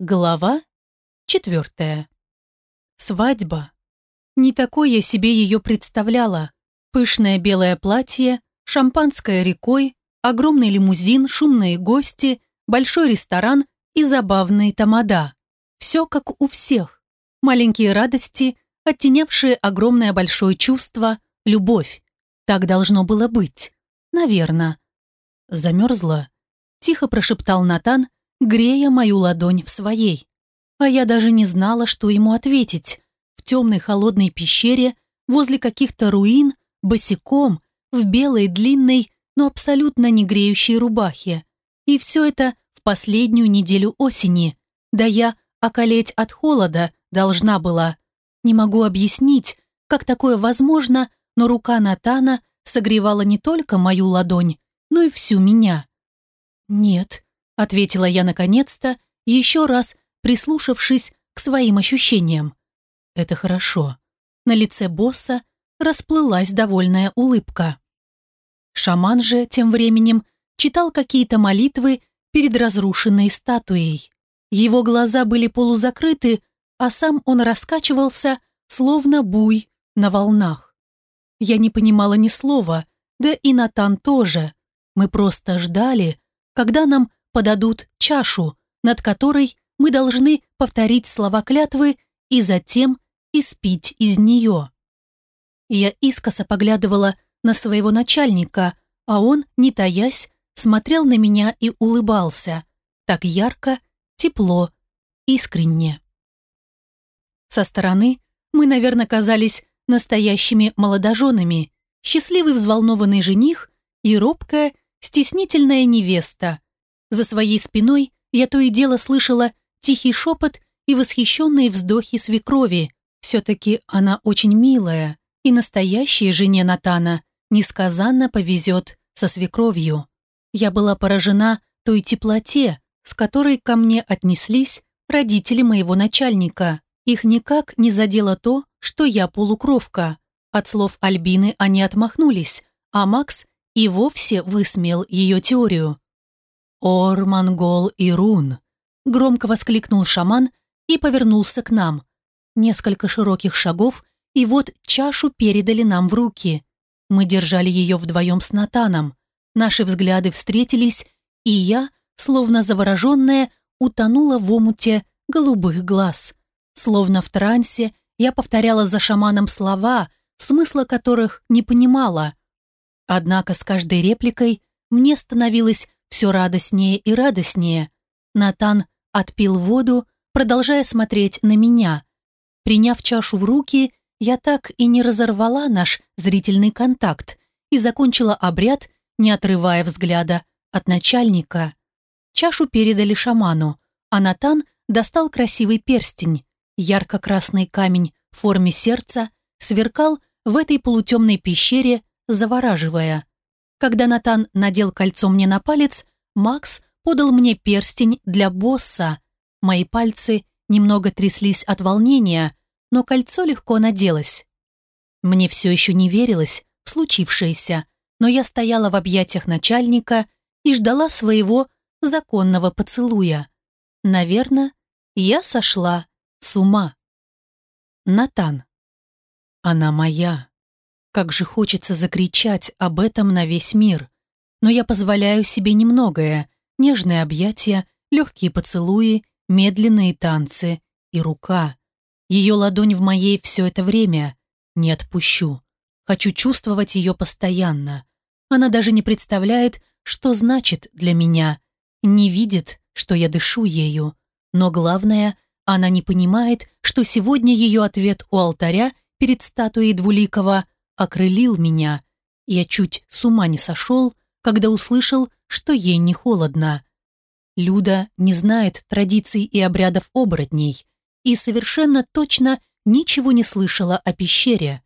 Глава четвертая. Свадьба. Не такой я себе ее представляла. Пышное белое платье, шампанское рекой, огромный лимузин, шумные гости, большой ресторан и забавные тамада. Все как у всех. Маленькие радости, оттенявшие огромное большое чувство, любовь. Так должно было быть. Наверно. Замерзла. Тихо прошептал Натан, грея мою ладонь в своей. А я даже не знала, что ему ответить. В темной холодной пещере, возле каких-то руин, босиком, в белой длинной, но абсолютно не греющей рубахе. И все это в последнюю неделю осени. Да я околеть от холода должна была. Не могу объяснить, как такое возможно, но рука Натана согревала не только мою ладонь, но и всю меня. «Нет», — ответила я наконец-то, еще раз прислушавшись к своим ощущениям. «Это хорошо». На лице босса расплылась довольная улыбка. Шаман же тем временем читал какие-то молитвы перед разрушенной статуей. Его глаза были полузакрыты, а сам он раскачивался, словно буй на волнах. Я не понимала ни слова, да и Натан тоже. Мы просто ждали, когда нам подадут чашу, над которой мы должны повторить слова клятвы и затем испить из нее. Я искоса поглядывала на своего начальника, а он, не таясь, смотрел на меня и улыбался. Так ярко, тепло, искренне. Со стороны мы, наверное, казались настоящими молодоженами, счастливый взволнованный жених и робкая, стеснительная невеста. За своей спиной я то и дело слышала тихий шепот и восхищенные вздохи свекрови. Все-таки она очень милая, и настоящей жене Натана несказанно повезет со свекровью. Я была поражена той теплоте, с которой ко мне отнеслись родители моего начальника. Их никак не задело то, что я полукровка. От слов Альбины они отмахнулись, а Макс и вовсе высмеял ее теорию. «Ор, монгол и рун!» – громко воскликнул шаман и повернулся к нам. Несколько широких шагов, и вот чашу передали нам в руки. Мы держали ее вдвоем с Натаном. Наши взгляды встретились, и я, словно завороженная, утонула в омуте голубых глаз. Словно в трансе я повторяла за шаманом слова, смысла которых не понимала – Однако с каждой репликой мне становилось все радостнее и радостнее. Натан отпил воду, продолжая смотреть на меня. Приняв чашу в руки, я так и не разорвала наш зрительный контакт и закончила обряд, не отрывая взгляда от начальника. Чашу передали шаману, а Натан достал красивый перстень. Ярко-красный камень в форме сердца сверкал в этой полутемной пещере завораживая. Когда Натан надел кольцо мне на палец, Макс подал мне перстень для босса. Мои пальцы немного тряслись от волнения, но кольцо легко наделось. Мне все еще не верилось в случившееся, но я стояла в объятиях начальника и ждала своего законного поцелуя. Наверное, я сошла с ума. Натан. Она моя. Как же хочется закричать об этом на весь мир. Но я позволяю себе немногое. Нежные объятия, легкие поцелуи, медленные танцы и рука. Ее ладонь в моей все это время. Не отпущу. Хочу чувствовать ее постоянно. Она даже не представляет, что значит для меня. Не видит, что я дышу ею. Но главное, она не понимает, что сегодня ее ответ у алтаря перед статуей Двуликова окрылил меня. Я чуть с ума не сошел, когда услышал, что ей не холодно. Люда не знает традиций и обрядов оборотней и совершенно точно ничего не слышала о пещере.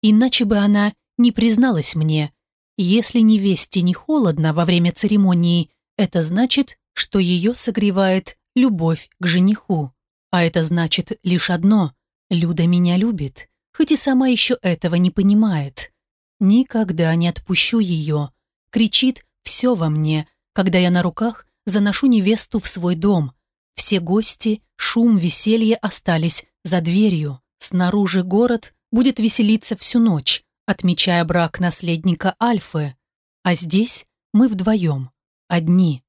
Иначе бы она не призналась мне. Если невесте не холодно во время церемонии, это значит, что ее согревает любовь к жениху. А это значит лишь одно – Люда меня любит хоть и сама еще этого не понимает. Никогда не отпущу ее. Кричит все во мне, когда я на руках заношу невесту в свой дом. Все гости, шум, веселье остались за дверью. Снаружи город будет веселиться всю ночь, отмечая брак наследника Альфы. А здесь мы вдвоем, одни.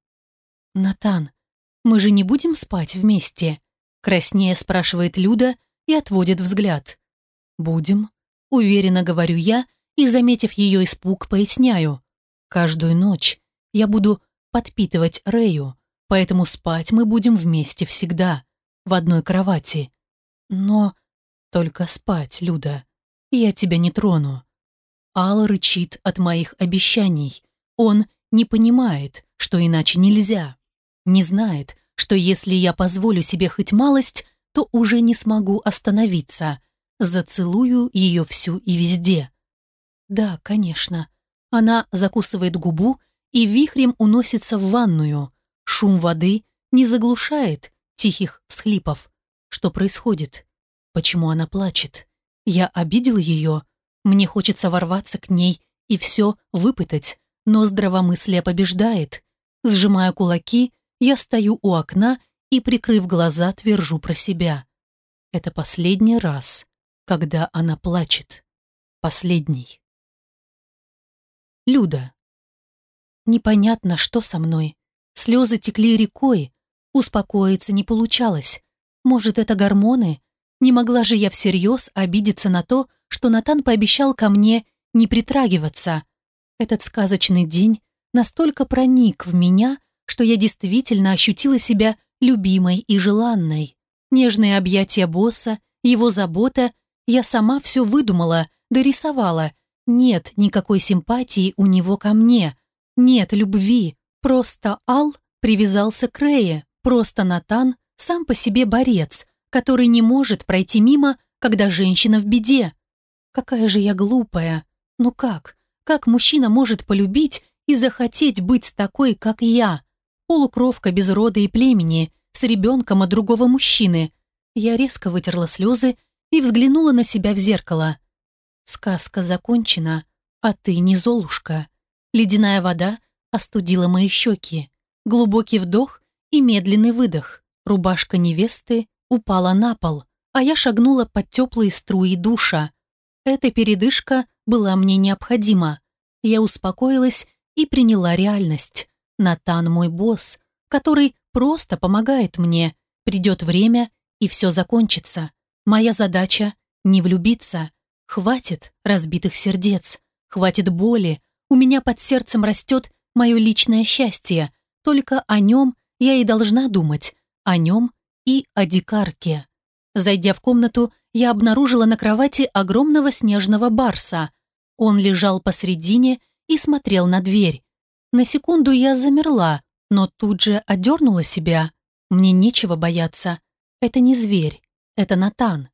«Натан, мы же не будем спать вместе?» Краснее спрашивает Люда и отводит взгляд. «Будем», — уверенно говорю я и, заметив ее испуг, поясняю. «Каждую ночь я буду подпитывать Рэю, поэтому спать мы будем вместе всегда, в одной кровати. Но только спать, Люда, я тебя не трону». Ал рычит от моих обещаний. Он не понимает, что иначе нельзя. Не знает, что если я позволю себе хоть малость, то уже не смогу остановиться. Зацелую ее всю и везде. Да, конечно. Она закусывает губу и вихрем уносится в ванную. Шум воды не заглушает тихих всхлипов. Что происходит? Почему она плачет? Я обидел ее? Мне хочется ворваться к ней и все выпытать, но здравомыслие побеждает. Сжимая кулаки, я стою у окна и, прикрыв глаза, твержу про себя. Это последний раз, когда она плачет. Последний. Люда. Непонятно, что со мной. Слезы текли рекой. Успокоиться не получалось. Может, это гормоны? Не могла же я всерьез обидеться на то, что Натан пообещал ко мне не притрагиваться. Этот сказочный день настолько проник в меня, что я действительно ощутила себя любимой и желанной. Нежные объятия босса, его забота, я сама все выдумала, дорисовала. Нет никакой симпатии у него ко мне. Нет любви. Просто Ал привязался к Рее. Просто Натан сам по себе борец, который не может пройти мимо, когда женщина в беде. Какая же я глупая. Ну как? Как мужчина может полюбить и захотеть быть такой, как я? полукровка без рода и племени, с ребенком от другого мужчины. Я резко вытерла слезы и взглянула на себя в зеркало. Сказка закончена, а ты не Золушка. Ледяная вода остудила мои щеки. Глубокий вдох и медленный выдох. Рубашка невесты упала на пол, а я шагнула под теплые струи душа. Эта передышка была мне необходима. Я успокоилась и приняла реальность. Натан мой босс, который просто помогает мне. Придет время, и все закончится. Моя задача — не влюбиться. Хватит разбитых сердец, хватит боли. У меня под сердцем растет мое личное счастье. Только о нем я и должна думать. О нем и о дикарке. Зайдя в комнату, я обнаружила на кровати огромного снежного барса. Он лежал посредине и смотрел на дверь. На секунду я замерла, но тут же одернула себя. Мне нечего бояться. Это не зверь, это Натан.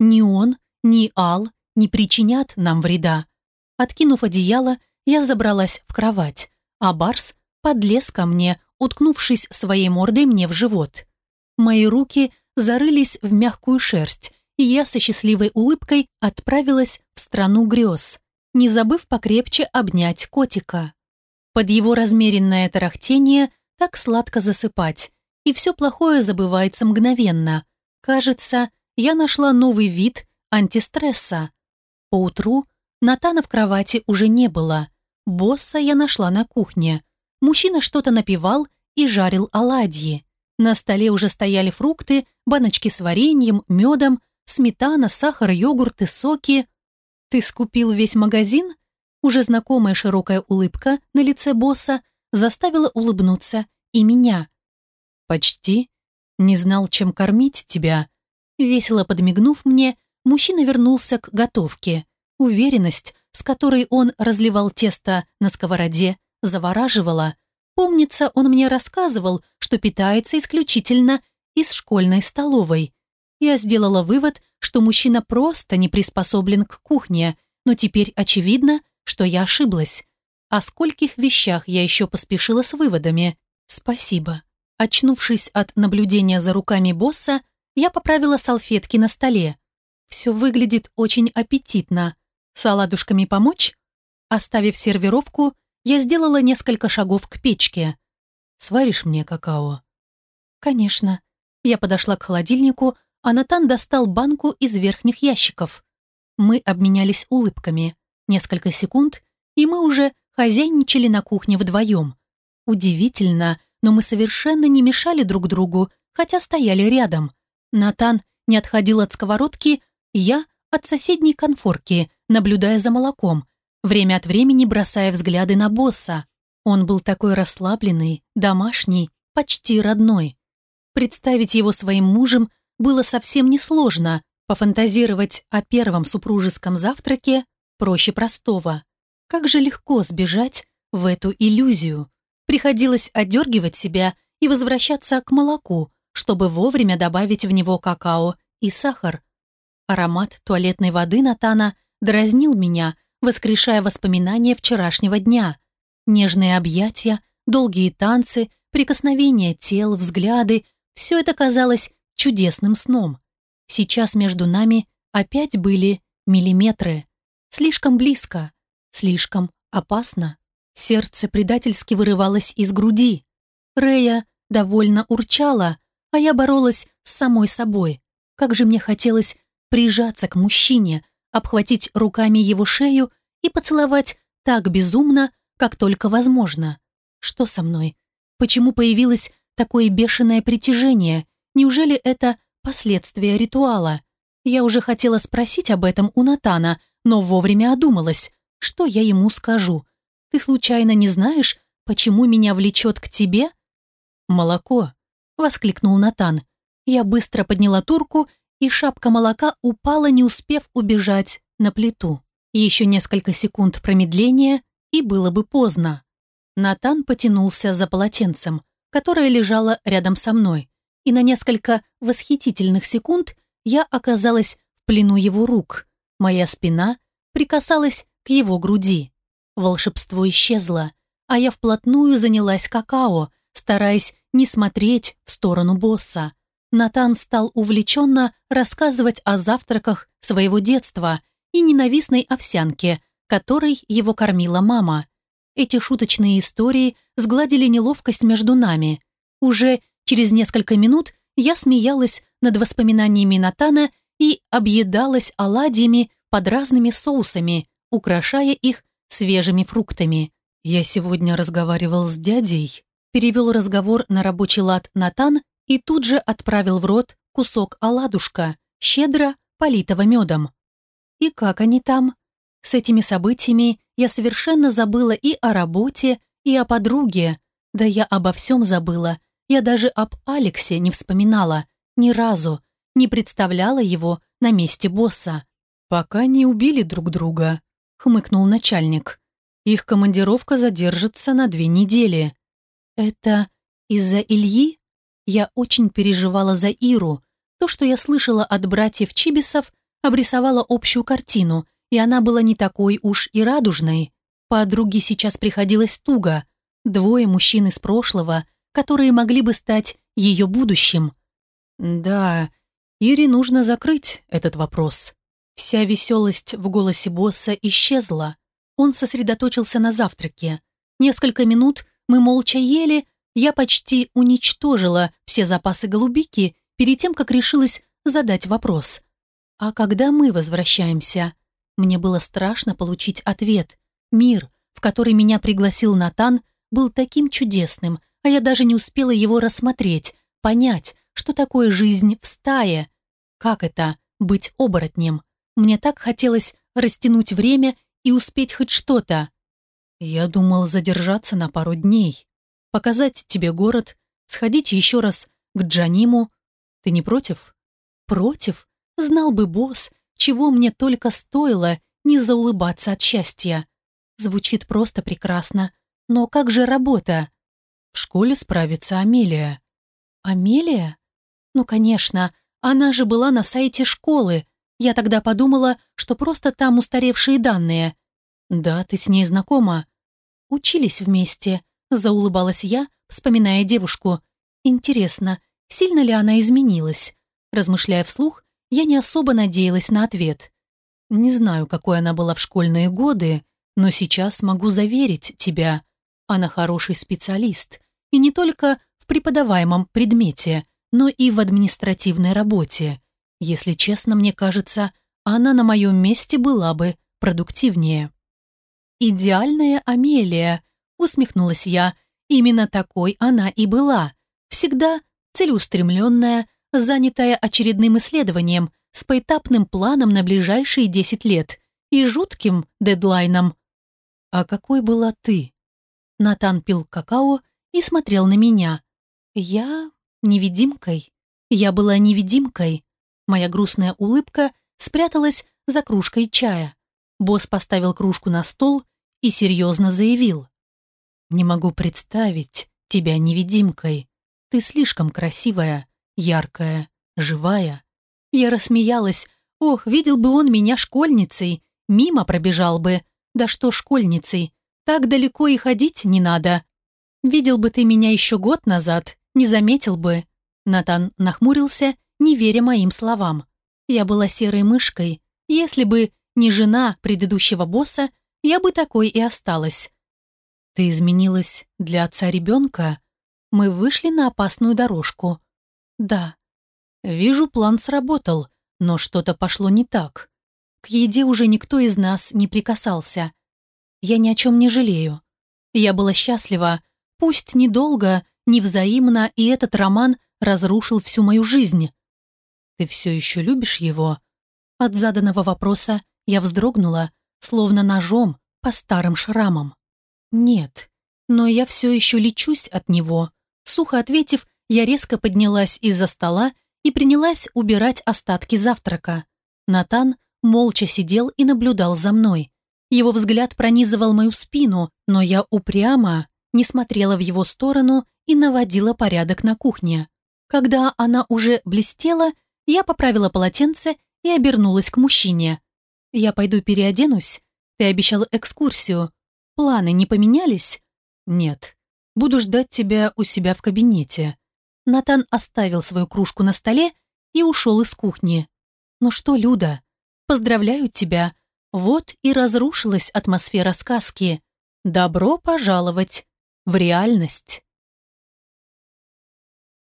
Ни он, ни Ал не причинят нам вреда. Откинув одеяло, я забралась в кровать, а Барс подлез ко мне, уткнувшись своей мордой мне в живот. Мои руки зарылись в мягкую шерсть, и я со счастливой улыбкой отправилась в страну грез, не забыв покрепче обнять котика. Под его размеренное тарахтение так сладко засыпать, и все плохое забывается мгновенно. Кажется, я нашла новый вид антистресса. Поутру Натана в кровати уже не было. Босса я нашла на кухне. Мужчина что-то напевал и жарил оладьи. На столе уже стояли фрукты, баночки с вареньем, медом, сметана, сахар, йогурт и соки. «Ты скупил весь магазин?» Уже знакомая широкая улыбка на лице босса заставила улыбнуться и меня. «Почти. Не знал, чем кормить тебя». Весело подмигнув мне, мужчина вернулся к готовке. Уверенность, с которой он разливал тесто на сковороде, завораживала. Помнится, он мне рассказывал, что питается исключительно из школьной столовой. Я сделала вывод, что мужчина просто не приспособлен к кухне, но теперь очевидно, что я ошиблась. О скольких вещах я еще поспешила с выводами. Спасибо. Очнувшись от наблюдения за руками босса, я поправила салфетки на столе. Все выглядит очень аппетитно. С оладушками помочь? Оставив сервировку, я сделала несколько шагов к печке. «Сваришь мне какао?» «Конечно. Я подошла к холодильнику, а Натан достал банку из верхних ящиков. Мы обменялись улыбками. Несколько секунд, и мы уже хозяйничали на кухне вдвоем. Удивительно, но мы совершенно не мешали друг другу, хотя стояли рядом. Натан не отходил от сковородки, я от соседней конфорки, наблюдая за молоком, время от времени бросая взгляды на босса. Он был такой расслабленный, домашний, почти родной. Представить его своим мужем было совсем несложно, пофантазировать о первом супружеском завтраке проще простого. Как же легко сбежать в эту иллюзию. Приходилось отдергивать себя и возвращаться к молоку, чтобы вовремя добавить в него какао и сахар. Аромат туалетной воды Натана дразнил меня, воскрешая воспоминания вчерашнего дня. Нежные объятия, долгие танцы, прикосновения тел, взгляды все это казалось чудесным сном. Сейчас между нами опять были миллиметры. Слишком близко, слишком опасно. Сердце предательски вырывалось из груди. Рея довольно урчала, а я боролась с самой собой. Как же мне хотелось прижаться к мужчине, обхватить руками его шею и поцеловать так безумно, как только возможно. Что со мной? Почему появилось такое бешеное притяжение? Неужели это последствия ритуала? Я уже хотела спросить об этом у Натана, но вовремя одумалась. Что я ему скажу? Ты случайно не знаешь, почему меня влечет к тебе?» «Молоко», — воскликнул Натан. Я быстро подняла турку, и шапка молока упала, не успев убежать на плиту. Еще несколько секунд промедления, и было бы поздно. Натан потянулся за полотенцем, которое лежало рядом со мной, и на несколько восхитительных секунд я оказалась в плену его рук. Моя спина прикасалась к его груди. Волшебство исчезло, а я вплотную занялась какао, стараясь не смотреть в сторону босса. Натан стал увлеченно рассказывать о завтраках своего детства и ненавистной овсянке, которой его кормила мама. Эти шуточные истории сгладили неловкость между нами. Уже через несколько минут я смеялась над воспоминаниями Натана и объедалась оладьями под разными соусами, украшая их свежими фруктами. Я сегодня разговаривал с дядей, перевел разговор на рабочий лад Натан и тут же отправил в рот кусок оладушка, щедро политого медом. И как они там? С этими событиями я совершенно забыла и о работе, и о подруге. Да я обо всем забыла. Я даже об Алексе не вспоминала. Ни разу. Не представляла его на месте босса. Пока не убили друг друга хмыкнул начальник. Их командировка задержится на две недели. Это из-за Ильи? Я очень переживала за Иру. То, что я слышала от братьев Чибисов, обрисовало общую картину, и она была не такой уж и радужной. Подруге сейчас приходилось туго. Двое мужчин из прошлого, которые могли бы стать ее будущим. Да, Ире нужно закрыть этот вопрос. Вся веселость в голосе босса исчезла. Он сосредоточился на завтраке. Несколько минут мы молча ели, я почти уничтожила все запасы голубики перед тем, как решилась задать вопрос. «А когда мы возвращаемся?» Мне было страшно получить ответ. Мир, в который меня пригласил Натан, был таким чудесным, а я даже не успела его рассмотреть, понять, что такое жизнь в стае. Как это — быть оборотнем? Мне так хотелось растянуть время и успеть хоть что-то. Я думал задержаться на пару дней, показать тебе город, сходить еще раз к Джаниму. Ты не против? Против? Знал бы босс, чего мне только стоило не заулыбаться от счастья. Звучит просто прекрасно. Но как же работа? В школе справится Амелия. Амелия? Ну, конечно, она же была на сайте школы, я тогда подумала, что просто там устаревшие данные. Да, ты с ней знакома. Учились вместе, заулыбалась я, вспоминая девушку. Интересно, сильно ли она изменилась? Размышляя вслух, я не особо надеялась на ответ. Не знаю, какой она была в школьные годы, но сейчас могу заверить тебя. Она хороший специалист. И не только в преподаваемом предмете, но и в административной работе. Если честно, мне кажется, она на моем месте была бы продуктивнее. «Идеальная Амелия», — усмехнулась я. «Именно такой она и была. Всегда целеустремленная, занятая очередным исследованием с поэтапным планом на ближайшие 10 лет и жутким дедлайном. «А какой была ты?» Натан пил какао и смотрел на меня. «Я невидимкой. Я была невидимкой». Моя грустная улыбка спряталась за кружкой чая. Босс поставил кружку на стол и серьезно заявил. «Не могу представить тебя невидимкой. Ты слишком красивая, яркая, живая». Я рассмеялась. Ох, видел бы он меня школьницей. Мимо пробежал бы. Да что школьницей? Так далеко и ходить не надо. Видел бы ты меня еще год назад, не заметил бы. Натан нахмурился, не веря моим словам. Я была серой мышкой. Если бы не жена предыдущего босса, я бы такой и осталась. Ты изменилась для отца ребенка? Мы вышли на опасную дорожку. Да. Вижу, план сработал, но что-то пошло не так. К еде уже никто из нас не прикасался. Я ни о чем не жалею. Я была счастлива, пусть недолго, невзаимно, и этот роман разрушил всю мою жизнь. Ты все еще любишь его? От заданного вопроса я вздрогнула, словно ножом по старым шрамам. Нет, но я все еще лечусь от него. Сухо ответив, я резко поднялась из-за стола и принялась убирать остатки завтрака. Натан молча сидел и наблюдал за мной. Его взгляд пронизывал мою спину, но я упрямо не смотрела в его сторону и наводила порядок на кухне. Когда она уже блестела, я поправила полотенце и обернулась к мужчине. «Я пойду переоденусь. Ты обещал экскурсию. Планы не поменялись?» «Нет. Буду ждать тебя у себя в кабинете». Натан оставил свою кружку на столе и ушел из кухни. «Ну что, Люда, поздравляю тебя. Вот и разрушилась атмосфера сказки. Добро пожаловать в реальность».